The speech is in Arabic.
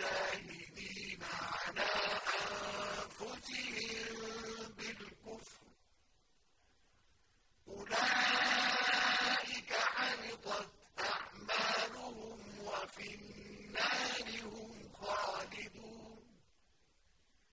شاهدين على أنفسهم بالكفر. أولئك حبطت أعمالهم وفي النار.